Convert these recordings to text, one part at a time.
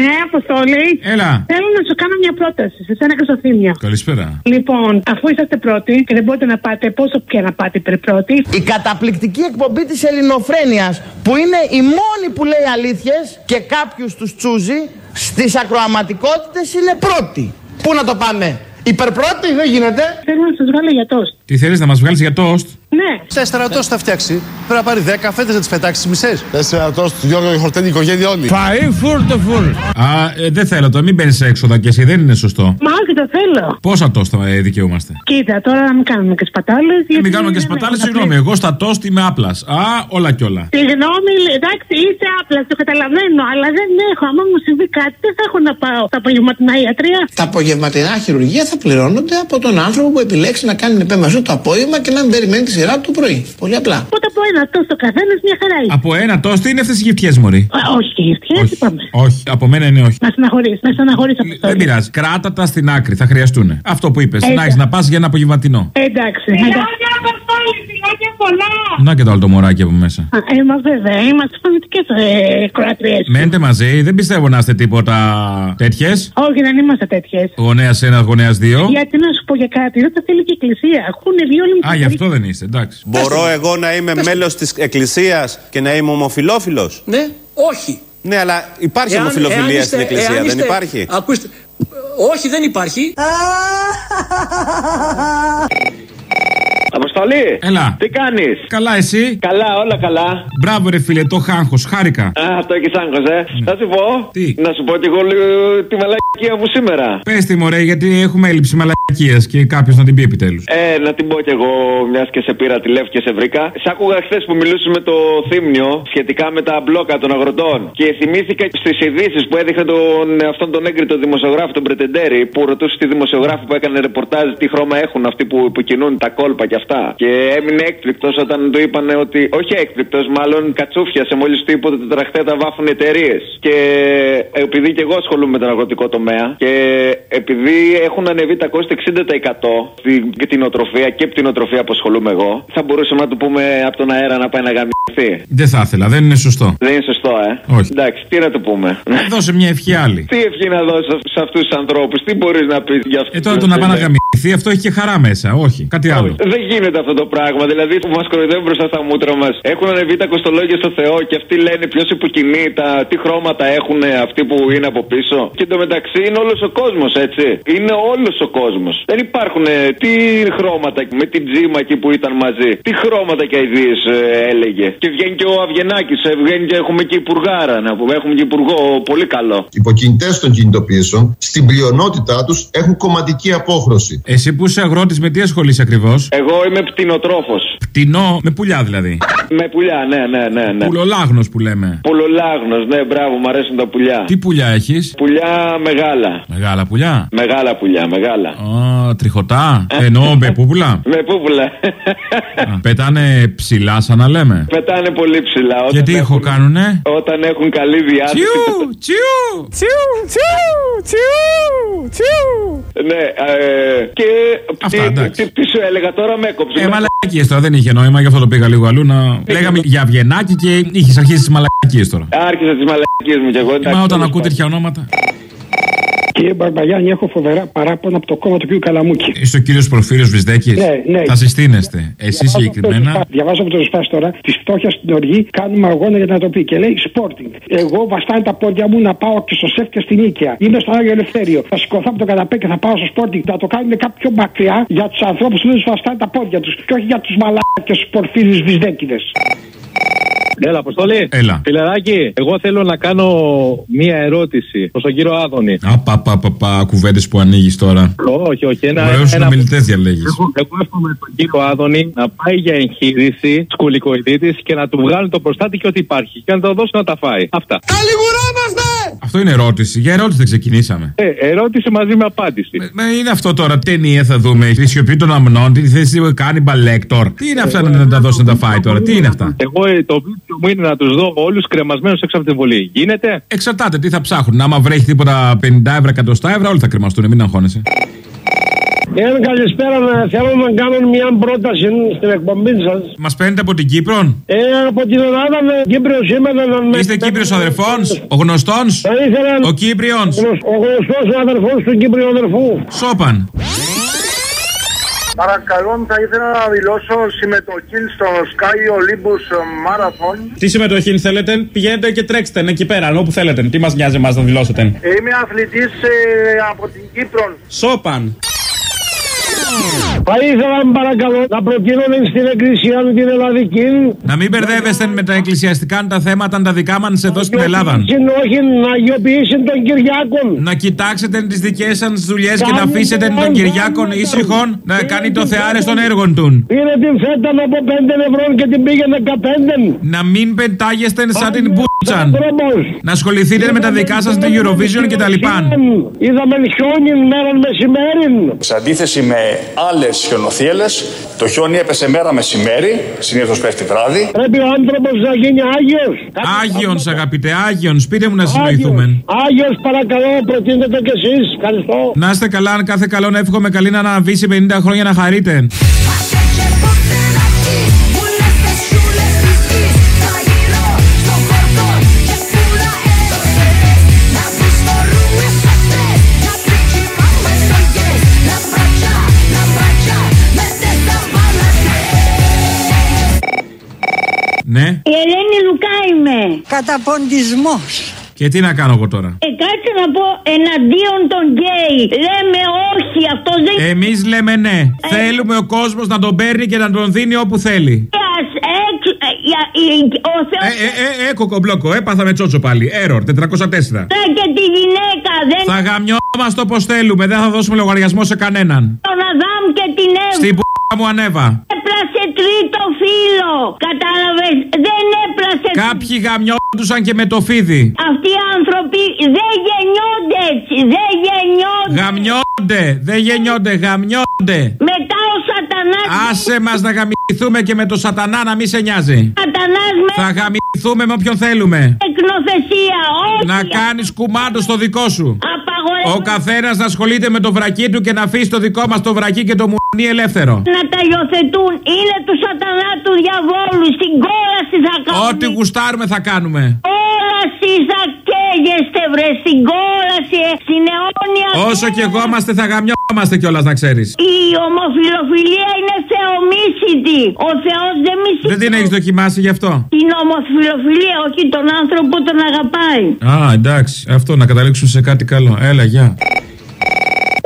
Ναι, Αποστόλη. Έλα. Θέλω να σου κάνω μια πρόταση σε σένα και στο Θήμιο. Καλησπέρα. Λοιπόν, αφού είσαστε πρώτοι και δεν μπορείτε να πάτε, πόσο πια να πάτε υπέρ πρώτοι. Η καταπληκτική εκπομπή της ελληνοφρένειας που είναι η μόνη που λέει αλήθειες και κάποιους τους τσούζει στις ακροαματικότητες είναι πρώτη. Πού να το πάμε. Υπερπρώτη δεν γίνεται. Θέλω να σας βγάλω για τόστ. Τι θέλεις να μας βγάλεις για τόστ. Ναι. Τέσσερα τόστ θα φτιάξει. Πρέπει να πάρει δέκα φέτε να τις πετάξει τι μισές. Τέσσερα τόστ, Γιώργο, η χορτένη οικογένεια όλη. Φαΐ φουλ το φουλ. Α, ε, δεν θέλω το, μην μπαίνεις σε έξοδα και εσύ, δεν είναι σωστό. Μα όχι, το θέλω. Πόσα τόστ θα ε, δικαιούμαστε; Κοίτα, τώρα να μην κάνουμε και σπατάλες. Ε, μην κάνουμε και σπατάλες, συγγνώμη. Εγώ στα τόστ είμαι άπλας. Α, όλα κι όλα. Συγγνώμη, εντάξει, είσαι άπλας, το καταλαβαίνω, αλλά δεν έχω. Αν μου συμβεί κάτι, δεν θα έχω να πάω στα απογευματινά ιατρία. Τα απογευματινά χειρουργία θα πληρώνονται από τον άνθρωπο που επιλέξει να κάνει επέμβαση το απόγευμα και να μην περιμένει τη σειρά του το πρωί. Πολύ απλά. Οπότε από ένα τόστο καθένα μια χαρά είναι. Από ένα τόστ είναι αυτέ οι γυφτιέ, Μωρή. Α, όχι, γυφτιέ, είπαμε. Όχι, από μένα είναι όχι. Να συναχωρεί, να συναχωρεί από Δεν πειράζει. Κράτα τα στην άκρη, θα χρειαστούν. Αυτό που είπε. Έτσι. Να έχει να πα για ένα απογευματινό. Εντάξει. Φιλάκια, Αποστόλη, φιλάκια πολλά. Να και το άλλο το μωράκι από μέσα. Α, Ε, μα βέβαια, είμαστε φωνητικέ ε, κροατριές. Μένετε μαζί, δεν πιστεύω να είστε τίποτα τέτοιες. Όχι, δεν είμαστε τέτοιες. Γονέα ένας, γονέα δύο. Γιατί να σου πω για κάτι, δεν θα θέλει και η εκκλησία. Έχουν βγει όλοι Α, γι' αυτό δεν είστε, εντάξει. Μπορώ εγώ να είμαι μέλος της εκκλησίας και να είμαι ομοφιλόφιλος; Ναι, όχι. Ναι, αλλά υπάρχει Εάν- ομοφιλοφιλία εάν είστε- στην εκκλησία, εάν δεν είστε- υπάρχει; Ακούστε. Όχι, δεν υπάρχει. Αποστολή! Έλα. Τι κάνεις! Καλά, εσύ; Καλά, όλα καλά. Μπράβο, ρε φίλε, το χάγχο, χάρηκα. Α, αυτό έχεις άγχος, ε. Θα σου πω. Τι; Να σου πω και εγώ λίγο τη μαλακία μου σήμερα. Πες τη μωρέ, γιατί έχουμε έλλειψη μαλακίας και κάποιος να την πει επιτέλους. Ε, να την πω κι εγώ, μιας και σε πήρα τη Λεύ και σε βρήκα. Σ' άκουγα χθες που μιλούσες με το Θήμνιο σχετικά με τα μπλόκα των αγροτών. Και θυμήθηκα στις ειδήσεις που έδειχνε τον, αυτόν τον έγκριτο δημοσιογράφο, τον Πρετεντέρη, που ρωτούσε τη δημοσιογράφο που έκανε ρεπορτάζ τι χρώμα έχουν αυτοί που, που κινούν τα κόλπα και αυτά. Και έμεινε έκπληκτος όταν του είπαν ότι. Όχι έκπληκτος, μάλλον κατσούφιασε μόλις του είπε ότι τα τραχτέτα βάφουν εταιρείες. Και επειδή και εγώ ασχολούμαι με τον αγροτικό τομέα και επειδή έχουν ανεβεί τα κόστη 60% στην κτηνοτροφία και πτηνοτροφία που ασχολούμαι εγώ, θα μπορούσαμε να του πούμε από τον αέρα να πάει να γαμιθεί. Δεν θα ήθελα, δεν είναι σωστό. Δεν είναι σωστό, ε. Όχι. Εντάξει, τι να του πούμε. Δώσε μια ευχή άλλη. Τι ευχή να δώσω σε αυτούς τους ανθρώπους, τι μπορείς να πεις για αυτούς. Ε, τώρα το να πάει να γαμηθεί, αυτό έχει και χαρά μέσα. Όχι, κάτι άλλο. Δεν γίνεται αυτό το πράγμα. Δηλαδή που μας κοροϊδεύουν μπροστά στα μούτρα μας. Έχουν ανεβεί τα κοστολόγια στο Θεό και αυτοί λένε ποιος υποκινεί, τα, τι χρώματα έχουν αυτοί που είναι από πίσω. Και εντωμεταξύ είναι όλος ο κόσμος, έτσι. Είναι όλος ο κόσμος. Δεν υπάρχουν ε, τι χρώματα με την τζίμα εκεί που ήταν μαζί. Τι χρώματα και αειδίε έλεγε. Και βγαίνει και ο Αβγενάκη, ε, βγαίνει και έχουμε και υπουργάρα να πούμε. Έχουμε και υπουργό πολύ καλό. Οι υποκινητές των κινητοποιήσεων στην πλειονότητά τους έχουν κομματική απόχρωση. Εσύ που είσαι αγρότης, με τι ασχολείσαι ακριβώς; Εγώ είμαι πτηνοτρόφος. Πτηνό με πουλιά δηλαδή. Με πουλιά, ναι, ναι, ναι. ναι. Πουλολάγνος που λέμε. Πουλολάγνος, ναι, μπράβο, μου αρέσουν τα πουλιά. Τι πουλιά έχεις; Πουλιά μεγάλα. Μεγάλα πουλιά; Μεγάλα πουλιά, μεγάλα. Α, τριχωτά. Εννοώ με πούπουλα. Με πούπουλα. Α, Πετάνε ψηλά, σαν να λέμε. Πετάνε πολύ ψηλά. Όταν Γιατί έχουν, έχω κάνουνε; Όταν έχουν καλή διάθεση. Τσιου, τσιου. Τσιου, τσιου, τσιου, τσιου. Ναι, ε, και. Αυτά, τι, εντάξει. τι, τι σου έλεγα τώρα, με έκοψε. Ε, Με- μαλακίες τώρα δεν είχε νόημα, γι' αυτό το πήγα λίγο αλλού να. Λέγαμε για Βιενάκι και είχες αρχίσει τις μαλακίες τώρα. Άρχισα τις μαλακίες μου κι εγώ. εντάξει, Μα όταν τέλος ακούω πάντων. τέτοια ονόματα. Κύριε Μπαρμπαγιάννη, έχω φοβερά παράπονα από το κόμμα του κ. Καλαμούκη. Είσαι ο κύριος Προφύριο Βυσδέκη. Ναι, ναι. Θα συστήνεστε. Εσύ Διαβάζω συγκεκριμένα; από το- Διαβάζω από το Ρεσπάς τώρα τη φτώχεια στην οργή. Κάνουμε αγώνα για να το πει. Και λέει sporting. Εγώ βαστάνε τα πόδια μου να πάω και στο σεφ και στην οίκαια. Είμαι στο Άγιο Ελευθέριο. Θα σηκωθώ από το καναπέ και θα πάω στο sporting. Να το κάνουν κάπου πιο μακριά για τους ανθρώπους που δεν τους βαστάνε τα πόδια τους. Και όχι για τους μαλάκια τους πορφύριου βυσδέκιδε. Έλα, Αποστολή. Έλα. Φιλεράκι, εγώ θέλω να κάνω μία ερώτηση προς τον κύριο Άδωνη. Απαπαπαπα, κουβέντες που ανοίγεις τώρα. Όχι, όχι. Ένα, Ωραίους ένα- συνομιλητές διαλέγεις. Εγώ, εγώ εύχομαι τον κύριο Άδωνη να πάει για εγχείρηση σκουλικοειδίτη και να του βγάλουν το προστάτη και ό,τι υπάρχει. Και να το δώσει να τα φάει. Αυτά. Αυτό είναι ερώτηση. Για ερώτηση δεν ξεκινήσαμε. Ε, ερώτηση μαζί με απάντηση. Μα είναι αυτό τώρα. Ταινία θα δούμε. Τη σιωπή των αμνών. Τι θέση κάνει μπαλέκτορ. Τι είναι αυτά να τα δώσει να τα φάει τώρα; Τι είναι αυτά; Εγώ ε, το βίντεο μου είναι να τους δω όλους κρεμασμένους έξω από την βολή. Γίνεται; Εξαρτάται τι θα ψάχνουν. Άμα βρέχει τίποτα 50 ευρώ, 100 ευρώ, όλοι θα κρεμαστούν. Μην αγχώνεσαι. Ε, καλησπέρα. να- Θέλω να κάνω μια πρόταση στην εκπομπή σας. Μας παίρνετε από την Κύπρο. Ε, από την Ελλάδα με Κύπριο σήμερα να με. Είστε Κύπριος αδερφών, ο γνωστός; Θα ήθελα. Ο Κύπριον. Ο γνωστός αδερφός του Κύπριου αδερφού. Σόπαν. Παρακαλώ, θα ήθελα να δηλώσω συμμετοχή στο Sky Olympus Marathon. Τι συμμετοχή θέλετε, πηγαίνετε και τρέξτε εκεί πέρα, όπου θέλετε. Τι μας νοιάζει εμάς να δηλώσετε. Ε, Είμαι αθλητής ε, από την Κύπρο. Σόπαν. Θα ήθελα παρακαλώ να προτείνω στην εκκλησία μου την Ελλαδική. Να μην μπερδεύεστε με τα εκκλησιαστικά τα θέματα τα δικά μας εδώ στην Ελλάδα. Όχι, να αγιοποιήσει τον Κυριάκον. Να κοιτάξετε τις δικές σας δουλειές και να αφήσετε τον Κυριάκον ήσυχον να κάνει το θεάρε των έργων του. Πήρε την φέτα από 5 ευρώ και την πήγε 15. Να μην πετάγεστε σαν την μπούτσαν. Να ασχοληθείτε με τα δικά σας, την Eurovision και τα λοιπά. Είδαμε χιόνι μέρα μεσημέρι. Σε αντίθεση με άλλες χιονοθύελες, το χιόνι έπεσε μέρα μεσημέρι, συνήθως πέφτει βράδυ. Πρέπει ο άνθρωπος να γίνει Άγιος. Άγιον, αγαπητέ, Άγιον, πείτε μου να συνοηθούμε. Άγιος, παρακαλώ, προτείνετε κι εσείς. Ευχαριστώ. Να είστε καλά, αν κάθε καλό να εύχομαι καλή να αναβήσει 50 χρόνια να χαρείτε. Ναι. Η Ελένη Λουκά είμαι. Καταποντισμός. Και τι να κάνω εγώ τώρα; Ε, κάτσε να πω εναντίον των γκέι. Λέμε όχι, αυτός δεν Εμείς λέμε ναι. Θέλουμε ο κόσμος να τον παίρνει και να τον δίνει όπου θέλει. Ας έξω- ε, για- η- Ο Θεός Ε, ε, ε, κοκομπλόκο, έπαθα με τσότσο πάλι. Error 404. και τη γυναίκα δεν Θα γαμιόμαστε όπως θέλουμε, δεν θα δώσουμε λογαριασμό σε κανέναν. τον Αδάμ και την Εύα. Στην που μου ανέβα. Έπλασε τρίτο φίλο. Κατάλαβες, δεν έπλασε. Κάποιοι γαμιόντουσαν και με το φίδι. Αυτοί οι άνθρωποι δεν γεννιόνται έτσι. Δεν γεννιόνται. Γαμιόνται, δεν γεννιόνται, γαμιόνται. Μετά ο Σατανάς. Άσε μας να γαμηθούμε και με το σατανά να μην σε νοιάζει. Σατανάς με Θα γαμηθούμε με όποιον θέλουμε. εκνοθεσία. Όχι. Να κάνεις κουμάντο στο δικό σου. Απαγορεύεται Ο καθένας να ασχολείται με το βρακί του και να αφήσει το δικό μας το βρακί και το μουνί ελεύθερο. να τα υιοθετούν. Είναι τους Σατανά του διαβόλους. Στην κόλαση θα κάνουν. Ό,τι γουστάρουμε θα κάνουμε. Κόλαση θα καίγεστε βρε. Στην κόλαση. ε, Στην αιώνια. Όσο και εγώ είμαστε θα γαμιόμαστε κιόλας να ξέρεις. Η ομοφιλοφιλία είναι θεομίσητη. Ο Θεός δεν μισεί. Δεν την έχεις δοκιμάσει γι' αυτό; Την ομοφιλοφιλία, όχι τον άνθρωπο τον αγαπάει. Α, εντάξει. Αυτό να καταλήξουν σε κάτι καλό. Έλα, γεια.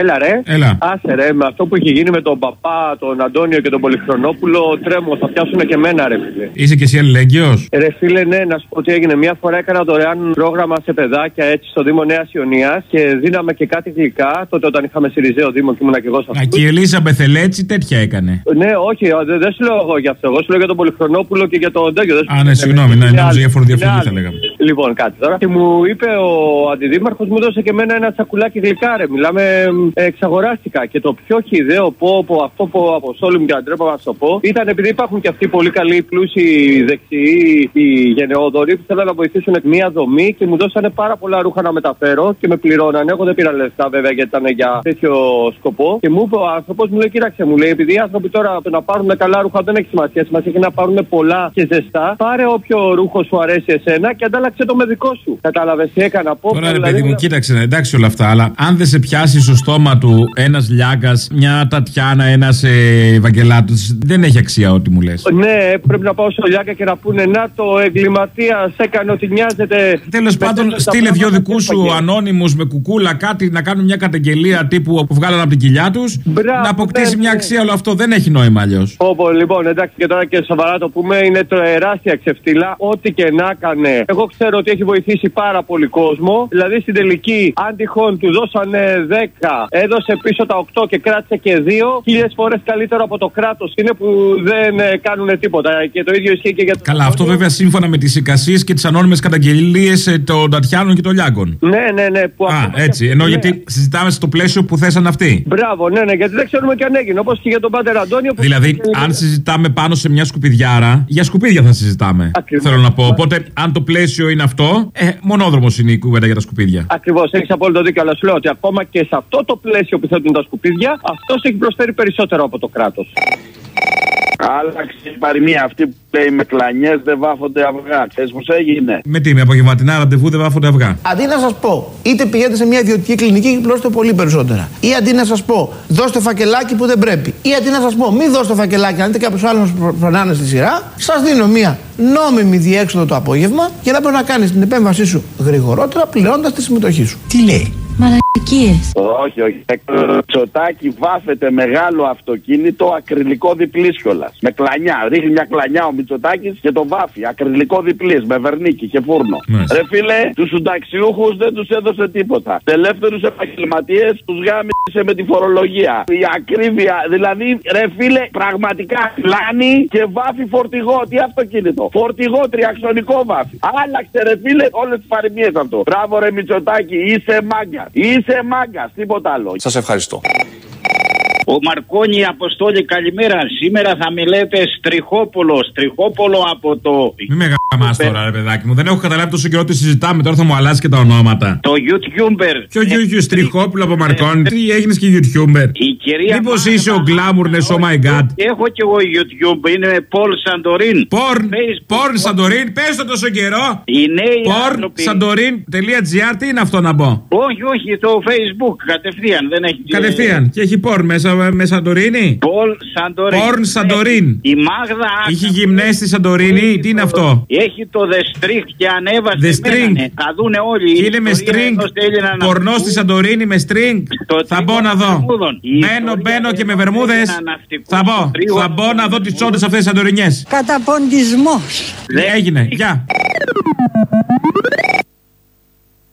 Έλα ρε. Έλα. Άσε ρε, με αυτό που έχει γίνει με τον παπά, τον Αντώνιο και τον Πολυχρονόπουλο, τρέμω, θα πιάσουν και εμένα ρε φίλε. Είσαι και εσύ αλληλέγγυος; Ρε φίλε, ναι, να σου πω τι έγινε. Μια φορά έκανα δωρεάν πρόγραμμα σε παιδάκια έτσι στο Δήμο Νέας Ιωνίας και δίναμε και κάτι γλυκά τότε όταν είχαμε Σιριζέο Δήμο και ήμουν και εγώ σε Α, αυτό. και η Ελίζα Μπεθελέτσι τέτοια έκανε. Ναι, όχι, α, δεν δεν σου λέω εγώ για αυτό. Εγώ σου λέω για τον Πολυχρονόπουλο και για τον Ντέγιο. δεν σου Α, ναι, λέω. συγγνώμη, ναι, Είναι νόμιζα άλλη. για φοροδιαφυγή Είναι θα άλλη. λέγαμε. Λοιπόν, κάτι τώρα. Και μου είπε ο αντιδήμαρχος, μου δώσε και εμένα ένα σακουλάκι γλυκά, ρε. Μιλάμε, ε, εξαγοράστηκα. Και το πιο χιδαίο πω, πω αυτό που αποστόλου μου και αντρέπα να σου το πω, ήταν επειδή υπάρχουν και αυτοί οι πολύ καλοί, πλούσιοι, δεξιοί, οι γενναιόδοροι που θέλουν να βοηθήσουν μια δομή και μου δώσανε πάρα πολλά ρούχα να μεταφέρω και με πληρώνανε. Εγώ δεν πήρα λεφτά βέβαια γιατί ήταν για τέτοιο σκοπό. Και μου είπε ο άνθρωπος, μου λέει, κοίταξε, μου λέει, επειδή οι άνθρωποι τώρα το να πάρουν καλά ρούχα δεν έχει σημασία. Σημασία έχει να πάρουν πολλά και ζεστά. Πάρε όποιο ρούχο σου αρέσει εσένα και αντάλλαξε το με δικό σου. Κατάλαβες τι έκανα. Πω, Τώρα ρε δηλαδή, παιδί μου, κοίταξε, ναι, εντάξει όλα αυτά, αλλά αν δεν σε πιάσει στο στόμα του ένας Λιάγκας, μια Τατιάνα, ένας ε, Ευαγγελάτος, δεν έχει αξία ό,τι μου λες. Ναι, πρέπει να πάω στο Λιάκα και να πούνε Να το εγκληματίας έκανε ότι νοιάζεται. Τέλος πάντων, στείλε δυο δικούς σου ανώνυμους με κουκούλα κάτι να κάνουν μια καταγγελία τύπου που βγάλαν από την κοιλιά τους. Να αποκτήσει ναι, μια ναι. αξία όλο αυτό. Δεν έχει νόημα αλλιώς. Όπω λοιπόν, εντάξει και τώρα και σοβαρά το πούμε, είναι τεράστια ξεφτύλα. Ό,τι και να έκανε. Εγώ ξέρω ότι έχει βοηθήσει πάρα πολύ κόσμο. Δηλαδή στην τελική, αν τυχόν του δώσανε 10, έδωσε πίσω τα 8 και κράτησε και 2, χίλιες φορές καλύτερο από το κράτος είναι που δεν ε, κάνουν τίποτα. Και το ίδιο ισχύει και για το. Καλά, αυτό βέβαια σύμφωνα με τις εικασίες και τις ανώνυμες καταγγελίες των Τατιάνων και των Λιάγκων. Ναι, ναι, ναι. Που Α, ακόμα έτσι. και- Ενώ ναι. γιατί συζητάμε στο πλαίσιο που θέσαν αυτοί. Μπράβο, ναι, ναι, γιατί δεν ξέρουμε και αν έγινε. Όπως και για τον Πάτερ Αντώνιο. Που... Δηλαδή, αν συζητάμε πάνω σε μια σκουπιδιάρα, για σκουπίδια θα συζητάμε. Θέλω να πω. Οπότε, αν το πλαίσιο είναι αυτό, ε, μονόδρομος είναι η κουβέντα για τα σκουπίδια. Ακριβώς, έχεις απόλυτο δίκιο. Αλλά σου λέω ότι ακόμα και σε αυτό το πλαίσιο που θέτουν τα σκουπίδια, αυτός έχει προσφέρει περισσότερο από το κράτος. Άλλαξε η παροιμία αυτή που λέει με κλανιές δεν βάφονται αυγά. Ξέρεις πώ έγινε. Με τι, με απογευματινά ραντεβού δεν βάφονται αυγά; Αντί να σας πω, είτε πηγαίνετε σε μια ιδιωτική κλινική και πλώστε πολύ περισσότερα. Ή αντί να σας πω, δώστε φακελάκι που δεν πρέπει. Ή αντί να σας πω, μην δώστε φακελάκι, αν δείτε κάποιος άλλος να περνάνε στη σειρά, σας δίνω μια νόμιμη διέξοδο το απόγευμα για να μπορείς να κάνεις την επέμβασή σου γρηγορότερα πληρώνοντας τη συμμετοχή σου. Τι λέει; Μαλακίες. Όχι, όχι. Τσοτάκι βάφεται μεγάλο αυτοκίνητο ακριλικό διπλής κιόλας. Με κλανιά. Ρίχνει μια κλανιά ο Μητσοτάκης και το βάφει. Ακριλικό διπλής με βερνίκι και φούρνο. Μάλιστα. Ρε φίλε, τους συνταξιούχους δεν τους έδωσε τίποτα. Ελεύθερου επαγγελματίες τους γάμισε με τη φορολογία. Η ακρίβεια, δηλαδή, ρε φίλε, πραγματικά κλάνει και βάφει φορτηγό. Τι αυτοκίνητο; Φορτηγό τριαξονικό βάφει. Άλλαξε, ρε φίλε, όλες τις παροιμίες αυτό. Μπράβο, ρε Μητσοτάκη, είσαι μάγκας. Είσαι μάγκας, τίποτα άλλο. Σας ευχαριστώ. Ο Μαρκόνι Αποστόλη, καλημέρα. Σήμερα θα μιλέτε Στριχόπουλος. Στριχόπουλο από το. Μην με γαμάς τώρα, ρε παιδάκι μου. Δεν έχω καταλάβει τόσο καιρό τι συζητάμε. Τώρα θα μου αλλάζει και τα ονόματα. Το YouTuber. Ποιο YouTube Στριχόπουλο από Μαρκόνι. Τι έγινε και YouTuber; Η κυρία. Μήπως είσαι ο Γκλάμουρνε, oh my god. Έχω και εγώ YouTube. Είναι Πολ Σαντορίν. Πορν, πορν Σαντορίν, πες το τόσο καιρό. Οι νέοι Πορν άνθρωποι. Σαντορίν.gr, τι είναι αυτό να πω; Όχι, όχι, το Facebook κατευθείαν. Δεν έχει. Κατευθείαν. Και έχει πορν μέσα με Σαντορίνη; Πολ Σαντορίν. Πορν Σαντορίν. Η Μάγδα. Είχε γυμνέ στη Σαντορίνη, τι είναι αυτό; Έχει το The String και ανέβασε. The String. μένανε. Θα δούνε όλοι. Και Η είναι με ιστορία string. εδώ στέλνει να Πορνό στη Σαντορίνη με string. Θα μπω να δω. Βερμούδων. Η Μπαίνω, ιστορία μπαίνω και με εδώ βερμούδες. στέλνει ένα ναυτικό Θα μπω. τρίο Θα μπω να δω τις τσόντες αυτές τις Σαντορινιές. Καταποντισμός. Έγινε. Γεια.